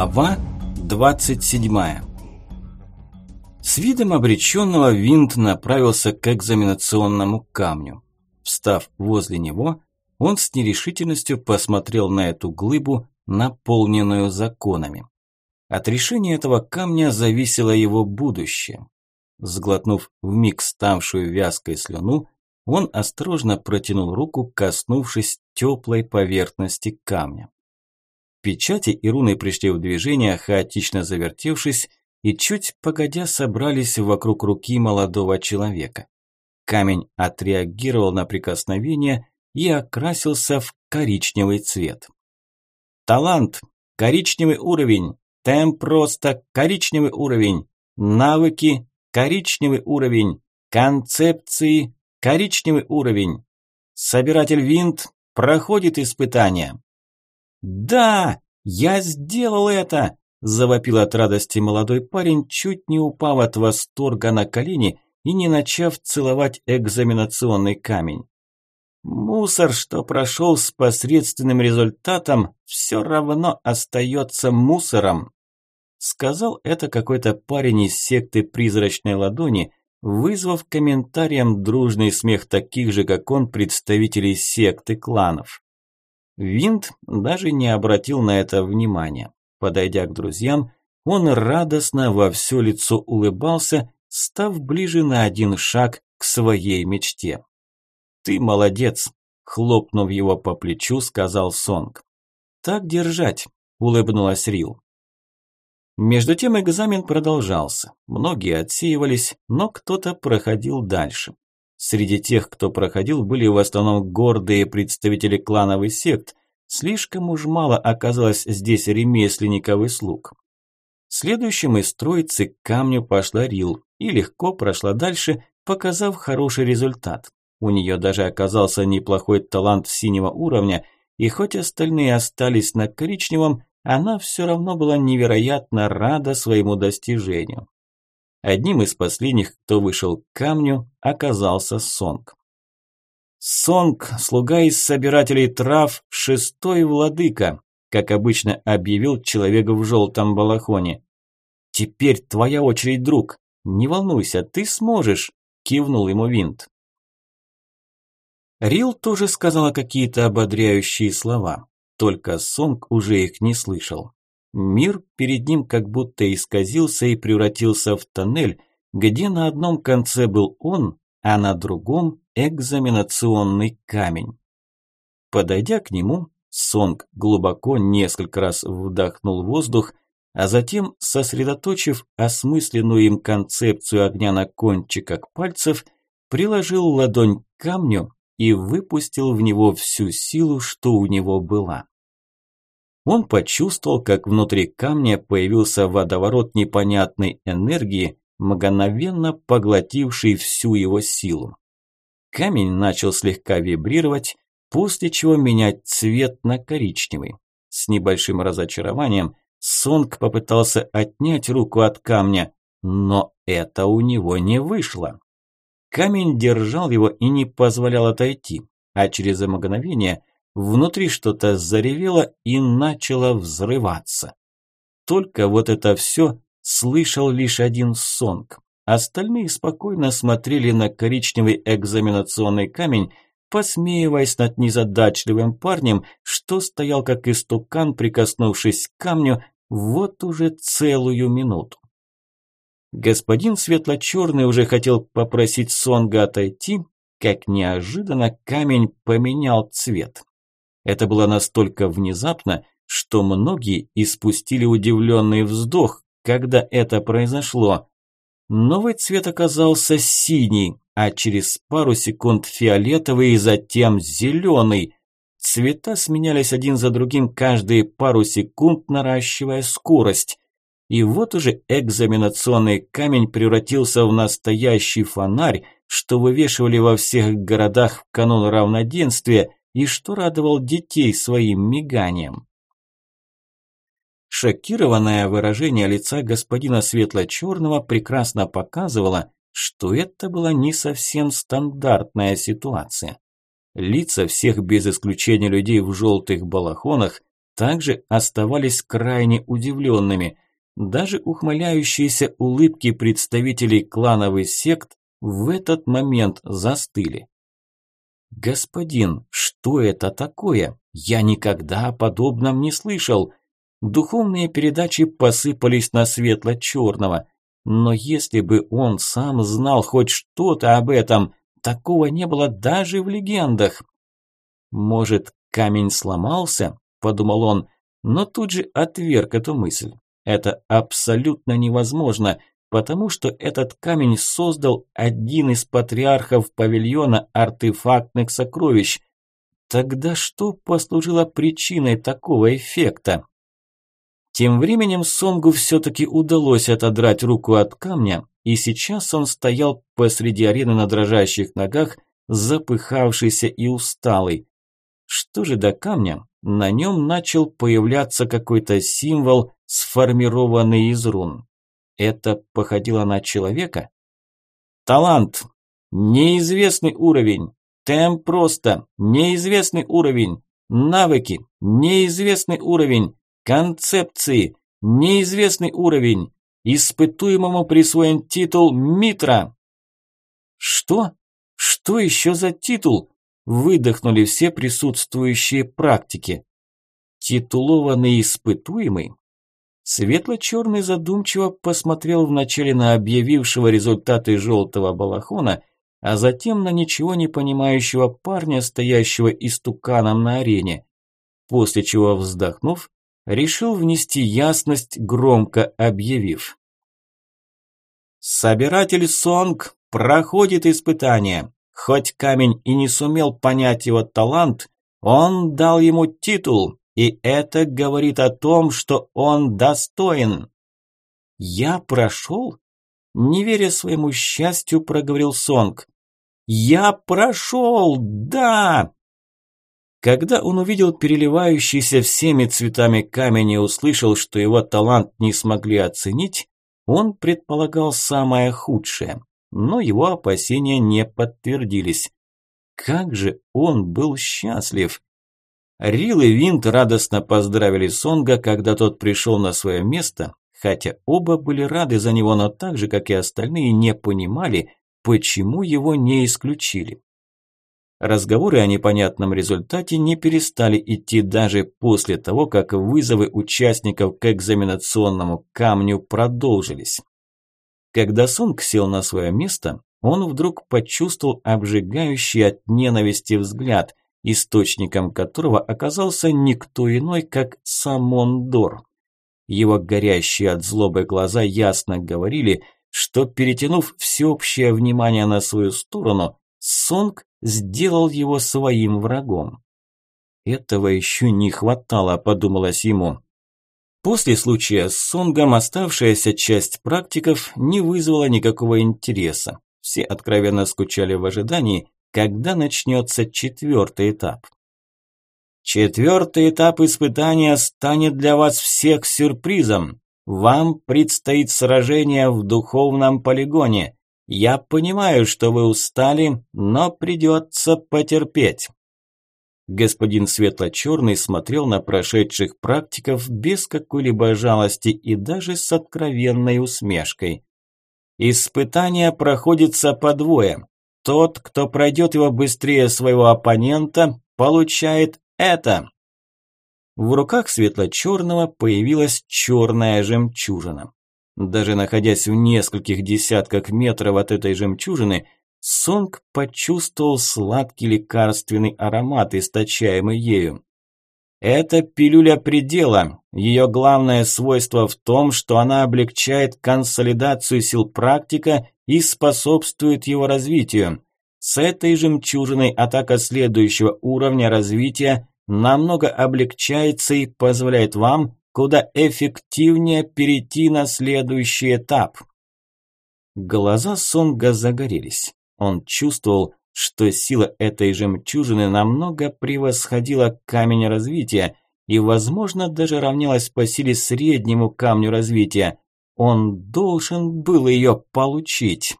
Глава 27 С видом обреченного Винт направился к экзаменационному камню. Встав возле него, он с нерешительностью посмотрел на эту глыбу, наполненную законами. От решения этого камня зависело его будущее. Сглотнув вмиг ставшую вязкой слюну, он осторожно протянул руку, коснувшись теплой поверхности камня. Печати и руны пришли в движение, хаотично завертевшись, и чуть погодя собрались вокруг руки молодого человека. Камень отреагировал на прикосновение и окрасился в коричневый цвет. Талант, коричневый уровень, темп просто коричневый уровень, навыки, коричневый уровень, концепции, коричневый уровень. Собиратель винт проходит испытание. «Да, я сделал это!» – завопил от радости молодой парень, чуть не упав от восторга на колени и не начав целовать экзаменационный камень. Мусор, что прошел с посредственным результатом, все равно остается мусором. Сказал это какой-то парень из секты призрачной ладони, вызвав комментарием дружный смех таких же, как он, представителей секты кланов. Винт даже не обратил на это внимания. Подойдя к друзьям, он радостно во все лицо улыбался, став ближе на один шаг к своей мечте. «Ты молодец!» – хлопнув его по плечу, сказал Сонг. «Так держать!» – улыбнулась Рил. Между тем экзамен продолжался. Многие отсеивались, но кто-то проходил дальше. Среди тех, кто проходил, были в основном гордые представители клановых сект. Слишком уж мало оказалось здесь ремесленников и слуг. Следующим из троицы к камню пошла Рил и легко прошла дальше, показав хороший результат. У нее даже оказался неплохой талант синего уровня, и хоть остальные остались на коричневом, она все равно была невероятно рада своему достижению. Одним из последних, кто вышел к камню, оказался Сонг. Сонг, слуга из собирателей трав, шестой владыка, как обычно объявил человек в желтом балахоне. «Теперь твоя очередь, друг. Не волнуйся, ты сможешь», – кивнул ему Винт. Рил тоже сказала какие-то ободряющие слова, только Сонг уже их не слышал. Мир перед ним как будто исказился и превратился в тоннель, где на одном конце был он, а на другом – экзаменационный камень. Подойдя к нему, Сонг глубоко несколько раз вдохнул воздух, а затем, сосредоточив осмысленную им концепцию огня на кончиках пальцев, приложил ладонь к камню и выпустил в него всю силу, что у него была. Он почувствовал, как внутри камня появился водоворот непонятной энергии, мгновенно поглотивший всю его силу. Камень начал слегка вибрировать, после чего менять цвет на коричневый. С небольшим разочарованием Сонг попытался отнять руку от камня, но это у него не вышло. Камень держал его и не позволял отойти, а через мгновение Внутри что-то заревело и начало взрываться. Только вот это все слышал лишь один сонг. Остальные спокойно смотрели на коричневый экзаменационный камень, посмеиваясь над незадачливым парнем, что стоял как истукан, прикоснувшись к камню, вот уже целую минуту. Господин светло-черный уже хотел попросить Сонга отойти, как неожиданно камень поменял цвет. Это было настолько внезапно, что многие испустили удивленный вздох, когда это произошло. Новый цвет оказался синий, а через пару секунд фиолетовый и затем зеленый. Цвета сменялись один за другим каждые пару секунд, наращивая скорость. И вот уже экзаменационный камень превратился в настоящий фонарь, что вывешивали во всех городах в канун равноденствия – и что радовал детей своим миганием. Шокированное выражение лица господина светло-черного прекрасно показывало, что это была не совсем стандартная ситуация. Лица всех без исключения людей в желтых балахонах также оставались крайне удивленными. Даже ухмыляющиеся улыбки представителей клановых сект в этот момент застыли. «Господин, что это такое? Я никогда о подобном не слышал!» Духовные передачи посыпались на светло-черного. Но если бы он сам знал хоть что-то об этом, такого не было даже в легендах. «Может, камень сломался?» – подумал он, но тут же отверг эту мысль. Это абсолютно невозможно, потому что этот камень создал один из патриархов павильона артефактных сокровищ. Тогда что послужило причиной такого эффекта? Тем временем Сонгу все-таки удалось отодрать руку от камня, и сейчас он стоял посреди арены на дрожащих ногах, запыхавшийся и усталый. Что же до камня? На нем начал появляться какой-то символ, сформированный из рун. Это походило на человека? Талант. Неизвестный уровень. Темп просто. Неизвестный уровень. Навыки. Неизвестный уровень. Концепции. Неизвестный уровень. Испытуемому присвоен титул Митра. Что? Что еще за титул? Выдохнули все присутствующие практики. Титулованный испытуемый? Светло-черный задумчиво посмотрел вначале на объявившего результаты желтого балахона, а затем на ничего не понимающего парня, стоящего истуканом на арене, после чего, вздохнув, решил внести ясность, громко объявив. «Собиратель Сонг проходит испытание. Хоть камень и не сумел понять его талант, он дал ему титул, и это говорит о том, что он достоин». «Я прошел?» Не веря своему счастью, проговорил Сонг. «Я прошел! Да!» Когда он увидел переливающийся всеми цветами камень и услышал, что его талант не смогли оценить, он предполагал самое худшее, но его опасения не подтвердились. Как же он был счастлив! Рил и Винт радостно поздравили Сонга, когда тот пришел на свое место, хотя оба были рады за него, но так же, как и остальные, не понимали, почему его не исключили. Разговоры о непонятном результате не перестали идти даже после того, как вызовы участников к экзаменационному камню продолжились. Когда Сунг сел на свое место, он вдруг почувствовал обжигающий от ненависти взгляд, источником которого оказался никто иной, как Самон Дор. Его горящие от злобы глаза ясно говорили, что, перетянув всеобщее внимание на свою сторону, Сонг сделал его своим врагом. Этого еще не хватало, подумалось ему. После случая с Сонгом оставшаяся часть практиков не вызвала никакого интереса. Все откровенно скучали в ожидании, когда начнется четвертый этап. Четвертый этап испытания станет для вас всех сюрпризом. Вам предстоит сражение в духовном полигоне. Я понимаю, что вы устали, но придется потерпеть. Господин Светло-Черный смотрел на прошедших практиков без какой-либо жалости и даже с откровенной усмешкой. Испытание проходится по двое. Тот, кто пройдет его быстрее своего оппонента, получает это. В руках Светло-Черного появилась черная жемчужина. Даже находясь в нескольких десятках метров от этой жемчужины, Сонг почувствовал сладкий лекарственный аромат, источаемый ею. Это пилюля предела. Ее главное свойство в том, что она облегчает консолидацию сил практика и способствует его развитию. С этой жемчужиной атака следующего уровня развития намного облегчается и позволяет вам куда эффективнее перейти на следующий этап. Глаза Сонга загорелись. Он чувствовал, что сила этой жемчужины намного превосходила камень развития и, возможно, даже равнялась по силе среднему камню развития. Он должен был ее получить.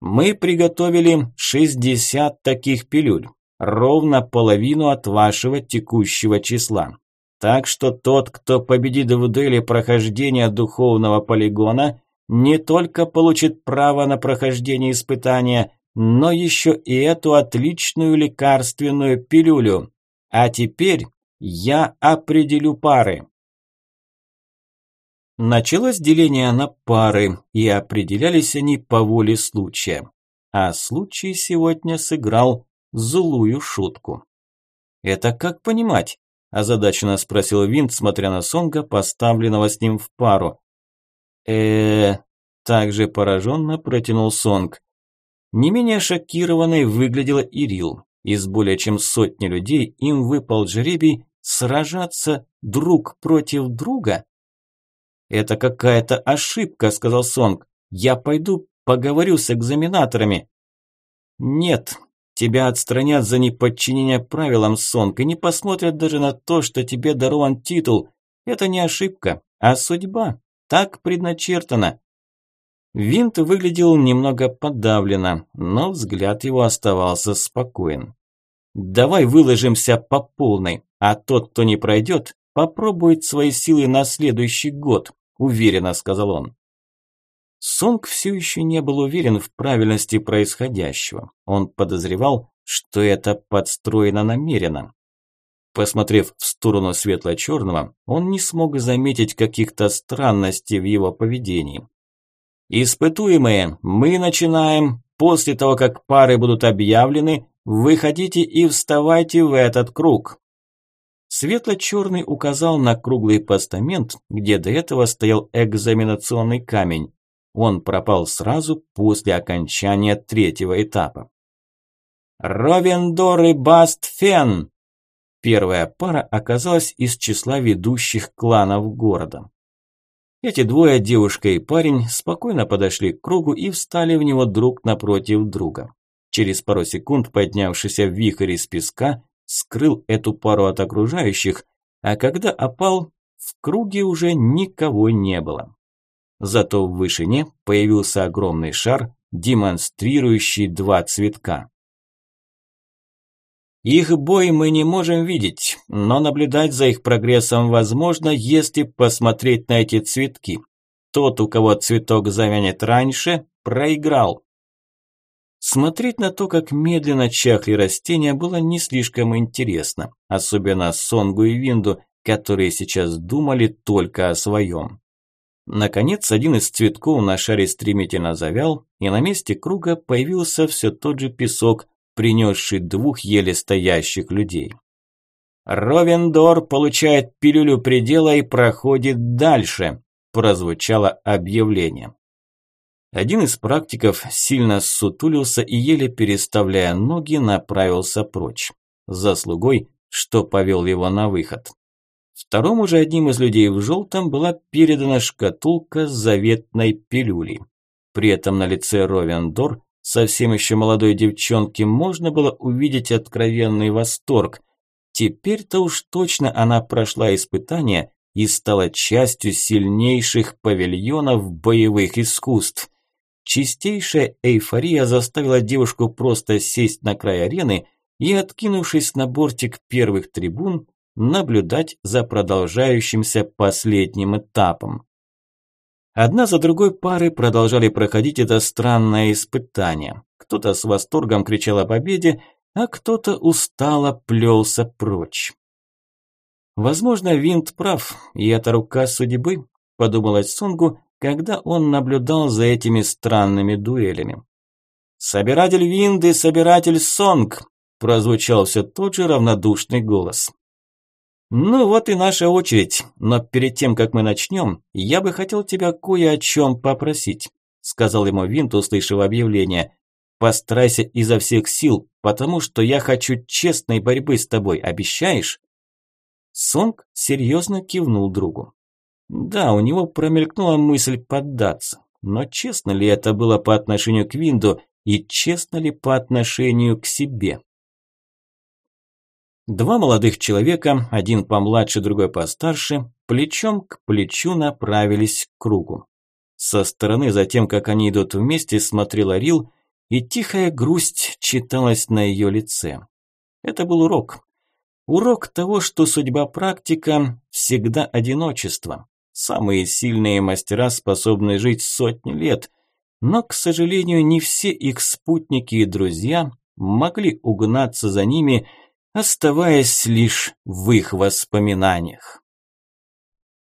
Мы приготовили 60 таких пилюль. ровно половину от вашего текущего числа. Так что тот, кто победит в дуэли прохождения духовного полигона, не только получит право на прохождение испытания, но еще и эту отличную лекарственную пилюлю. А теперь я определю пары. Началось деление на пары, и определялись они по воле случая. А случай сегодня сыграл злую шутку. «Это как понимать?» – озадаченно спросил Винт, смотря на Сонга, поставленного с ним в пару. э также пораженно протянул Сонг. Не менее шокированной выглядела Ирил. Из более чем сотни людей им выпал жребий сражаться друг против друга. «Это какая-то ошибка», – сказал Сонг. «Я пойду поговорю с экзаменаторами». «Нет, тебя отстранят за неподчинение правилам, Сонг, и не посмотрят даже на то, что тебе дарован титул. Это не ошибка, а судьба. Так предначертано. Винт выглядел немного подавленно, но взгляд его оставался спокоен. «Давай выложимся по полной, а тот, кто не пройдет, попробует свои силы на следующий год», – уверенно сказал он. Сонг все еще не был уверен в правильности происходящего. Он подозревал, что это подстроено намеренно. Посмотрев в сторону светло-черного, он не смог заметить каких-то странностей в его поведении. Испытуемые, мы начинаем. После того, как пары будут объявлены, выходите и вставайте в этот круг. Светло-черный указал на круглый постамент, где до этого стоял экзаменационный камень. Он пропал сразу после окончания третьего этапа. Ровендор и Бастфен! Первая пара оказалась из числа ведущих кланов города. Эти двое, девушка и парень, спокойно подошли к кругу и встали в него друг напротив друга. Через пару секунд поднявшийся вихрь из песка скрыл эту пару от окружающих, а когда опал, в круге уже никого не было. Зато в вышине появился огромный шар, демонстрирующий два цветка. Их бой мы не можем видеть, но наблюдать за их прогрессом возможно, если посмотреть на эти цветки. Тот, у кого цветок завянет раньше, проиграл. Смотреть на то, как медленно чахли растения, было не слишком интересно, особенно Сонгу и Винду, которые сейчас думали только о своем. Наконец, один из цветков на шаре стремительно завял, и на месте круга появился все тот же песок, принесший двух еле стоящих людей. «Ровендор получает пилюлю предела и проходит дальше», – прозвучало объявление. Один из практиков сильно сутулился и, еле переставляя ноги, направился прочь. Заслугой, что повел его на выход. Второму же одним из людей в желтом была передана шкатулка с заветной пилюлей. При этом на лице Ровендор совсем еще молодой девчонке можно было увидеть откровенный восторг. Теперь-то уж точно она прошла испытание и стала частью сильнейших павильонов боевых искусств. Чистейшая эйфория заставила девушку просто сесть на край арены и, откинувшись на бортик первых трибун, наблюдать за продолжающимся последним этапом. Одна за другой пары продолжали проходить это странное испытание. Кто-то с восторгом кричал о победе, а кто-то устало плелся прочь. Возможно, Винт прав, и это рука судьбы, подумалось Сунгу, когда он наблюдал за этими странными дуэлями. «Собиратель Винды, собиратель Сонг!» прозвучал все тот же равнодушный голос. «Ну вот и наша очередь, но перед тем, как мы начнем, я бы хотел тебя кое о чем попросить», сказал ему Винт, услышав объявление. «Постарайся изо всех сил, потому что я хочу честной борьбы с тобой, обещаешь?» Сонг серьезно кивнул другу. Да, у него промелькнула мысль поддаться, но честно ли это было по отношению к Винду и честно ли по отношению к себе? Два молодых человека, один помладше, другой постарше, плечом к плечу направились к кругу. Со стороны, за тем, как они идут вместе, смотрела Рил, и тихая грусть читалась на ее лице. Это был урок. Урок того, что судьба практика всегда одиночество. Самые сильные мастера способны жить сотни лет, но, к сожалению, не все их спутники и друзья могли угнаться за ними, оставаясь лишь в их воспоминаниях.